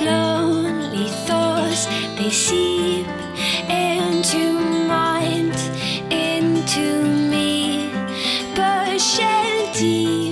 lonely thoughts they seep into mind into me. But shall shanty